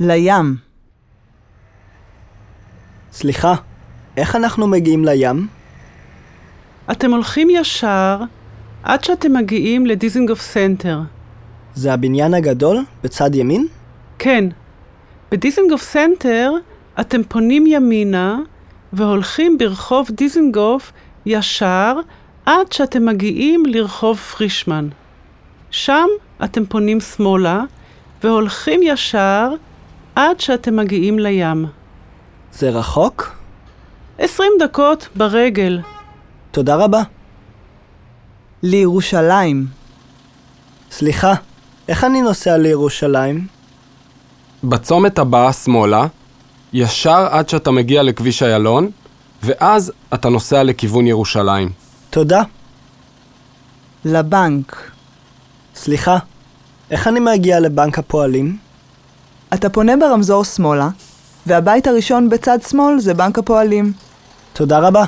לים. סליחה, איך אנחנו מגיעים לים? אתם הולכים ישר עד שאתם מגיעים לדיזינגוף סנטר. זה הבניין הגדול בצד ימין? כן, בדיזינגוף סנטר אתם פונים ימינה והולכים ברחוב דיזינגוף ישר עד שאתם מגיעים לרחוב פרישמן. שם אתם פונים שמאלה והולכים ישר עד שאתם מגיעים לים. זה רחוק? עשרים דקות ברגל. תודה רבה. לירושלים. סליחה, איך אני נוסע לירושלים? בצומת הבא שמאלה, ישר עד שאתה מגיע לכביש איילון, ואז אתה נוסע לכיוון ירושלים. תודה. לבנק. סליחה, איך אני מגיע לבנק הפועלים? אתה פונה ברמזור שמאלה, והבית הראשון בצד שמאל זה בנק הפועלים. תודה רבה.